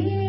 see.